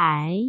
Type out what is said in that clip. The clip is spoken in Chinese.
は。